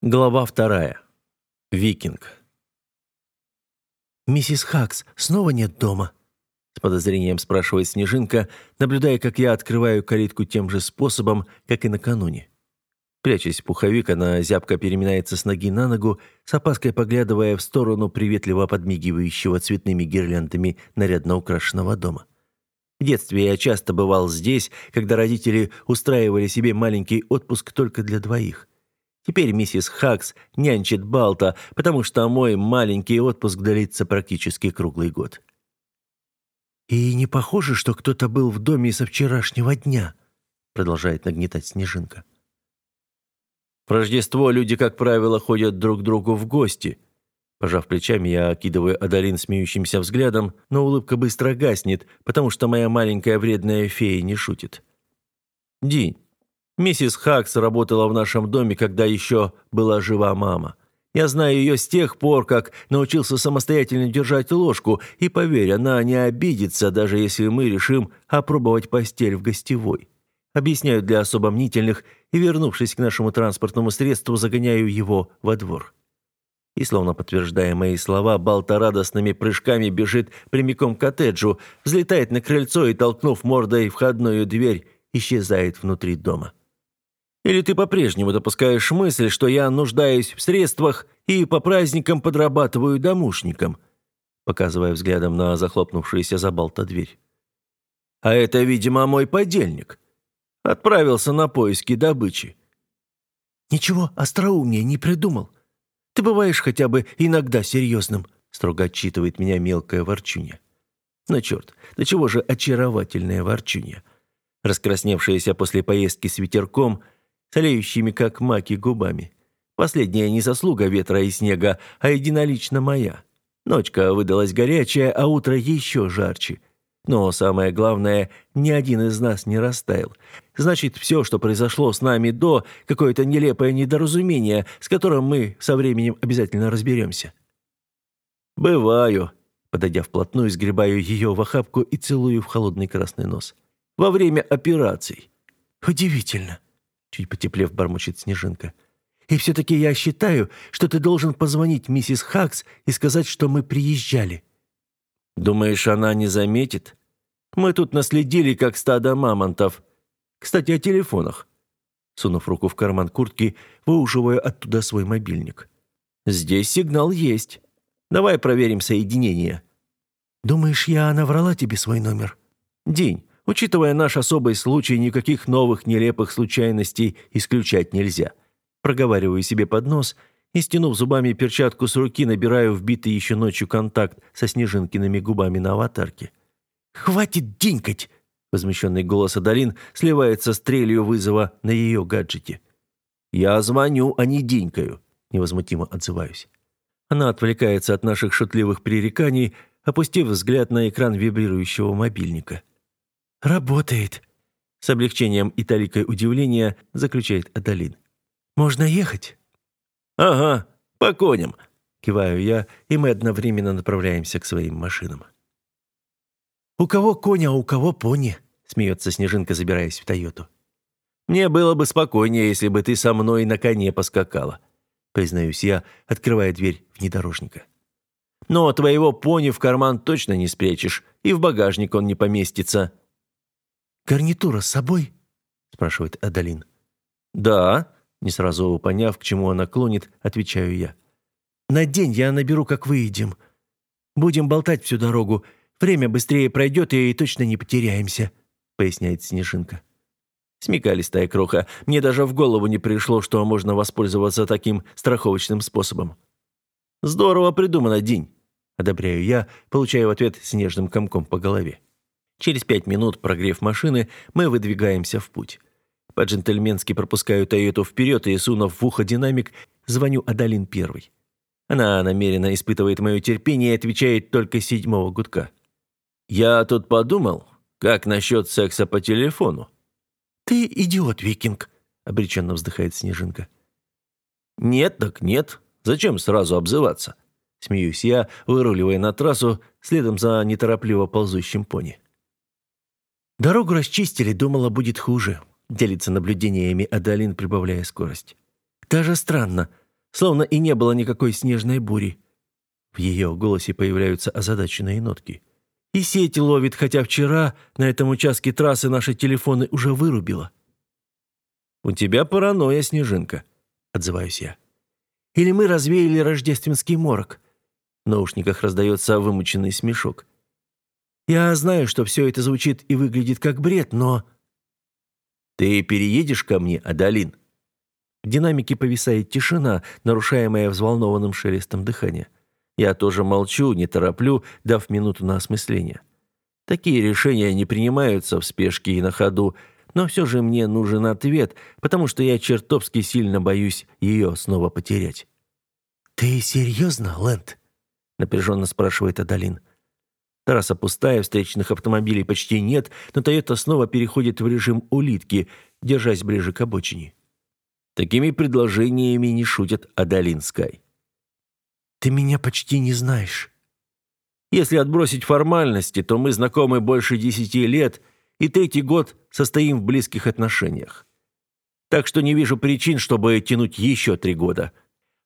Глава вторая. Викинг. «Миссис Хакс снова нет дома?» С подозрением спрашивает Снежинка, наблюдая, как я открываю калитку тем же способом, как и накануне. Прячась в пуховик, она зябко переминается с ноги на ногу, с опаской поглядывая в сторону приветливо подмигивающего цветными гирляндами нарядно украшенного дома. В детстве я часто бывал здесь, когда родители устраивали себе маленький отпуск только для двоих – Теперь миссис Хакс нянчит Балта, потому что мой маленький отпуск длится практически круглый год. «И не похоже, что кто-то был в доме со вчерашнего дня», продолжает нагнетать Снежинка. В Рождество люди, как правило, ходят друг к другу в гости. Пожав плечами, я окидываю Адалин смеющимся взглядом, но улыбка быстро гаснет, потому что моя маленькая вредная фея не шутит. День. Миссис Хакс работала в нашем доме, когда еще была жива мама. Я знаю ее с тех пор, как научился самостоятельно держать ложку, и, поверь, она не обидится, даже если мы решим опробовать постель в гостевой. Объясняю для особо мнительных и, вернувшись к нашему транспортному средству, загоняю его во двор. И, словно подтверждая мои слова, Балта радостными прыжками бежит прямиком к коттеджу, взлетает на крыльцо и, толкнув мордой входную дверь, исчезает внутри дома. Или ты по-прежнему допускаешь мысль, что я нуждаюсь в средствах и по праздникам подрабатываю домушником?» Показывая взглядом на захлопнувшуюся за болта дверь. «А это, видимо, мой подельник. Отправился на поиски добычи». «Ничего остроумнее не придумал. Ты бываешь хотя бы иногда серьезным», строго отчитывает меня мелкая ворчунья. «Ну черт, до чего же очаровательная ворчунья?» Раскрасневшаяся после поездки с ветерком – тлеющими, как маки, губами. Последняя не заслуга ветра и снега, а единолично моя. Ночка выдалась горячая, а утро еще жарче. Но самое главное, ни один из нас не растаял. Значит, все, что произошло с нами до, какое-то нелепое недоразумение, с которым мы со временем обязательно разберемся. «Бываю», — подойдя вплотную, сгребаю ее в охапку и целую в холодный красный нос. «Во время операций». «Удивительно», Чуть потеплев, бормочет Снежинка. «И все-таки я считаю, что ты должен позвонить миссис Хакс и сказать, что мы приезжали». «Думаешь, она не заметит? Мы тут наследили, как стадо мамонтов. Кстати, о телефонах». Сунув руку в карман куртки, выуживаю оттуда свой мобильник. «Здесь сигнал есть. Давай проверим соединение». «Думаешь, я наврала тебе свой номер?» «День. Учитывая наш особый случай, никаких новых нелепых случайностей исключать нельзя. Проговариваю себе под нос и, стянув зубами перчатку с руки, набираю вбитый еще ночью контакт со снежинкиными губами на аватарке. «Хватит денькать!» Возмущенный голос Адалин сливается с трелью вызова на ее гаджете. «Я звоню, а не денькаю», — невозмутимо отзываюсь. Она отвлекается от наших шутливых пререканий, опустив взгляд на экран вибрирующего мобильника. «Работает», — с облегчением и таликой удивления заключает Адалин. «Можно ехать?» «Ага, по коням», — киваю я, и мы одновременно направляемся к своим машинам. «У кого коня, а у кого пони?» — смеется Снежинка, забираясь в Тойоту. «Мне было бы спокойнее, если бы ты со мной на коне поскакала», — признаюсь я, открывая дверь внедорожника. «Но твоего пони в карман точно не спрячешь, и в багажник он не поместится», «Гарнитура с собой?» – спрашивает Адалин. «Да», – не сразу поняв, к чему она клонит, отвечаю я. «На день я наберу, как выедем. Будем болтать всю дорогу. Время быстрее пройдет, и точно не потеряемся», – поясняет Снежинка. Смекалистая кроха. Мне даже в голову не пришло, что можно воспользоваться таким страховочным способом. «Здорово придумано, День», – одобряю я, получая в ответ снежным комком по голове. Через пять минут, прогрев машины, мы выдвигаемся в путь. По-джентльменски пропускаю Тойоту вперед и, сунув в ухо динамик, звоню Адалин первой. Она намеренно испытывает мое терпение и отвечает только седьмого гудка. «Я тут подумал, как насчет секса по телефону?» «Ты идиот, викинг», — обреченно вздыхает Снежинка. «Нет так нет. Зачем сразу обзываться?» Смеюсь я, выруливая на трассу, следом за неторопливо ползущим пони. Дорогу расчистили, думала, будет хуже. Делится наблюдениями Адалин, прибавляя скорость. Даже странно. словно и не было никакой снежной бури. В ее голосе появляются озадаченные нотки. И сеть ловит, хотя вчера на этом участке трассы наши телефоны уже вырубило. «У тебя паранойя, Снежинка», — отзываюсь я. «Или мы развеяли рождественский морок?» В наушниках раздается вымученный смешок. «Я знаю, что все это звучит и выглядит как бред, но...» «Ты переедешь ко мне, Адалин?» В динамике повисает тишина, нарушаемая взволнованным шелестом дыхания. Я тоже молчу, не тороплю, дав минуту на осмысление. Такие решения не принимаются в спешке и на ходу, но все же мне нужен ответ, потому что я чертовски сильно боюсь ее снова потерять. «Ты серьезно, Лэнд?» — напряженно спрашивает Адалин. Трасса пустая, встречных автомобилей почти нет, но Тойота снова переходит в режим улитки, держась ближе к обочине. Такими предложениями не шутят Адалин Скай. «Ты меня почти не знаешь». «Если отбросить формальности, то мы знакомы больше десяти лет и третий год состоим в близких отношениях. Так что не вижу причин, чтобы тянуть еще три года».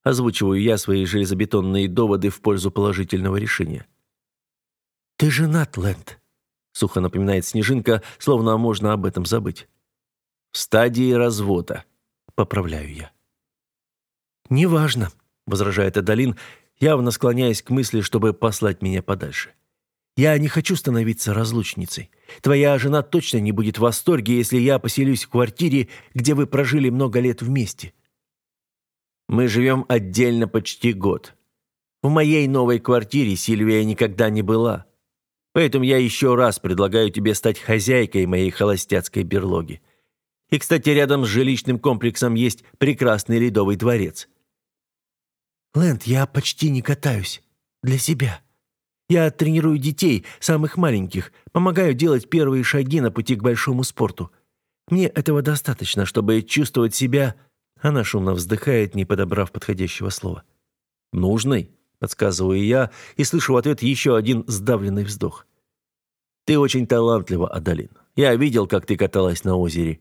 Озвучиваю я свои железобетонные доводы в пользу положительного решения. «Ты женат, Лэнд», — сухо напоминает Снежинка, словно можно об этом забыть. «В стадии развода», — поправляю я. «Неважно», — возражает Адалин, явно склоняясь к мысли, чтобы послать меня подальше. «Я не хочу становиться разлучницей. Твоя жена точно не будет в восторге, если я поселюсь в квартире, где вы прожили много лет вместе». «Мы живем отдельно почти год. В моей новой квартире Сильвия никогда не была. Поэтому я еще раз предлагаю тебе стать хозяйкой моей холостяцкой берлоги. И, кстати, рядом с жилищным комплексом есть прекрасный ледовый дворец». «Лэнд, я почти не катаюсь. Для себя. Я тренирую детей, самых маленьких, помогаю делать первые шаги на пути к большому спорту. Мне этого достаточно, чтобы чувствовать себя...» Она шумно вздыхает, не подобрав подходящего слова. «Нужный?» Подсказываю я и слышу в ответ еще один сдавленный вздох. Ты очень талантлива, Адалин. Я видел, как ты каталась на озере.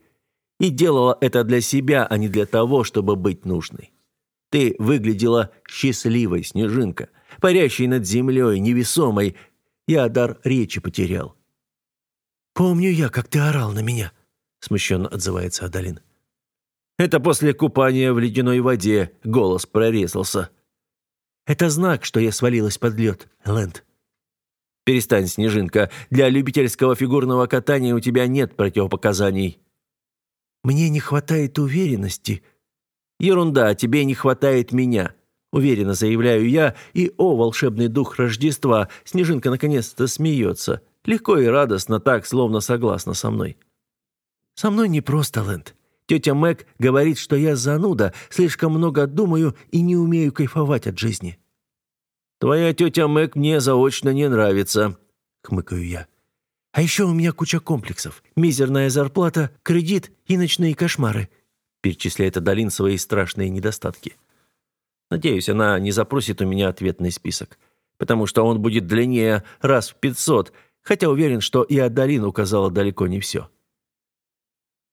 И делала это для себя, а не для того, чтобы быть нужной. Ты выглядела счастливой, снежинка, парящей над землей, невесомой. Я дар речи потерял. «Помню я, как ты орал на меня», — смущенно отзывается Адалин. «Это после купания в ледяной воде голос прорезался», это знак, что я свалилась под лед, Лэнд. Перестань, Снежинка. Для любительского фигурного катания у тебя нет противопоказаний. Мне не хватает уверенности. Ерунда, тебе не хватает меня. Уверенно заявляю я, и, о, волшебный дух Рождества, Снежинка наконец-то смеется. Легко и радостно, так, словно согласна со мной. Со мной не просто, Лэнд. Тетя Мэг говорит, что я зануда, слишком много думаю и не умею кайфовать от жизни. «Твоя тетя Мэг мне заочно не нравится», — хмыкаю я. «А еще у меня куча комплексов. Мизерная зарплата, кредит и ночные кошмары», — перечисляет Адалин свои страшные недостатки. Надеюсь, она не запросит у меня ответный список, потому что он будет длиннее раз в пятьсот, хотя уверен, что и Адалин указала далеко не все.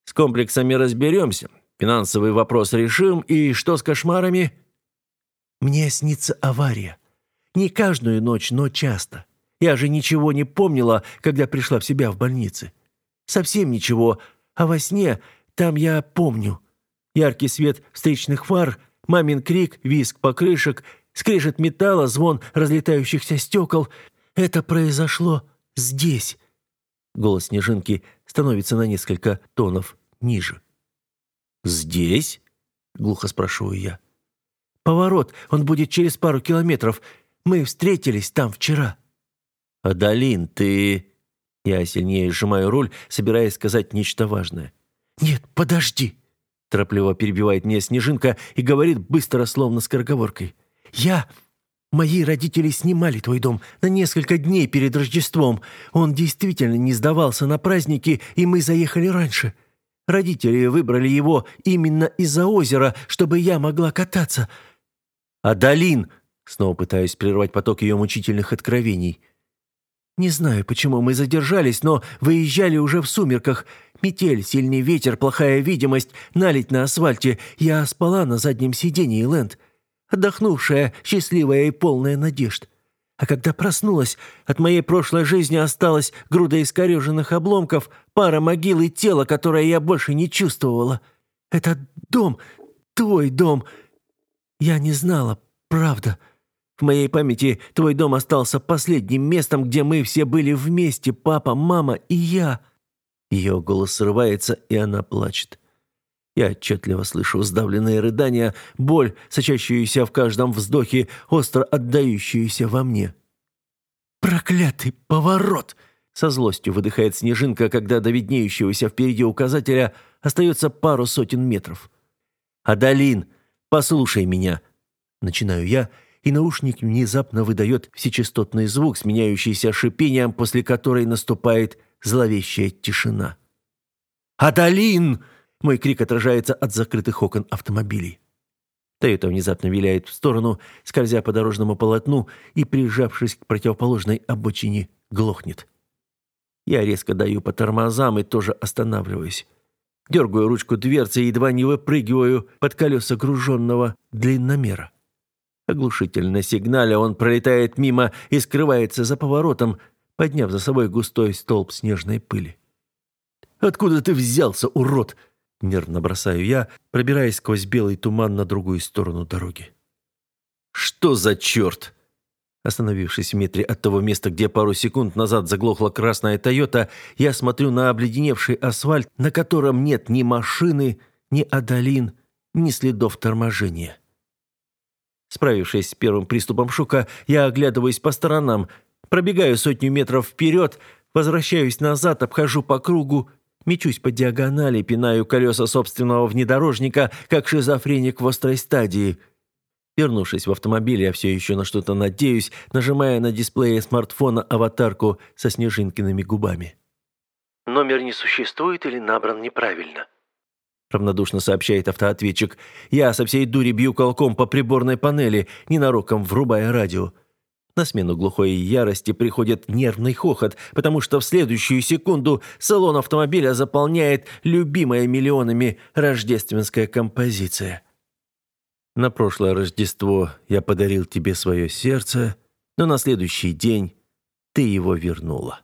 С комплексами разберемся. Финансовый вопрос решим. И что с кошмарами? Мне снится авария. Не каждую ночь, но часто. Я же ничего не помнила, когда пришла в себя в больнице. Совсем ничего. А во сне там я помню. Яркий свет встречных фар, мамин крик, визг покрышек, скрежет металла, звон разлетающихся стекол. Это произошло здесь. Голос Снежинки становится на несколько тонов ниже. «Здесь?» — глухо спрашиваю я. «Поворот, он будет через пару километров. Мы встретились там вчера». «Адалин, ты...» Я сильнее сжимаю руль, собираясь сказать нечто важное. «Нет, подожди!» Торопливо перебивает меня Снежинка и говорит быстро, словно скороговоркой. «Я... Мои родители снимали твой дом на несколько дней перед Рождеством. Он действительно не сдавался на праздники, и мы заехали раньше. Родители выбрали его именно из-за озера, чтобы я могла кататься. «Адалин!» — снова пытаюсь прервать поток ее мучительных откровений. «Не знаю, почему мы задержались, но выезжали уже в сумерках. Метель, сильный ветер, плохая видимость, налить на асфальте. Я спала на заднем сиденье, Лэнд. отдохнувшая, счастливая и полная надежд. А когда проснулась, от моей прошлой жизни осталась груда искореженных обломков, пара могил и тело, которое я больше не чувствовала. Это дом, твой дом. Я не знала, правда. В моей памяти твой дом остался последним местом, где мы все были вместе, папа, мама и я». Ее голос срывается, и она плачет. Я отчетливо слышу сдавленные рыдания, боль, сочащуюся в каждом вздохе, остро отдающуюся во мне. «Проклятый поворот!» Со злостью выдыхает снежинка, когда до виднеющегося впереди указателя остается пару сотен метров. «Адалин, послушай меня!» Начинаю я, и наушник внезапно выдает всечастотный звук, сменяющийся шипением, после которой наступает зловещая тишина. «Адалин!» Мой крик отражается от закрытых окон автомобилей. Тойота внезапно виляет в сторону, скользя по дорожному полотну и, прижавшись к противоположной обочине, глохнет. Я резко даю по тормозам и тоже останавливаюсь. Дергаю ручку дверцы и едва не выпрыгиваю под колеса груженного длинномера. Оглушительно сигналя он пролетает мимо и скрывается за поворотом, подняв за собой густой столб снежной пыли. «Откуда ты взялся, урод?» Нервно бросаю я, пробираясь сквозь белый туман на другую сторону дороги. «Что за черт?» Остановившись в метре от того места, где пару секунд назад заглохла красная «Тойота», я смотрю на обледеневший асфальт, на котором нет ни машины, ни адалин, ни следов торможения. Справившись с первым приступом шока, я оглядываюсь по сторонам, пробегаю сотню метров вперед, возвращаюсь назад, обхожу по кругу Мечусь по диагонали, пинаю колеса собственного внедорожника, как шизофреник в острой стадии. Вернувшись в автомобиль, я все еще на что-то надеюсь, нажимая на дисплее смартфона аватарку со снежинкиными губами. «Номер не существует или набран неправильно?» Равнодушно сообщает автоответчик. Я со всей дури бью колком по приборной панели, ненароком врубая радио. На смену глухой ярости приходит нервный хохот, потому что в следующую секунду салон автомобиля заполняет любимая миллионами рождественская композиция. На прошлое Рождество я подарил тебе свое сердце, но на следующий день ты его вернула.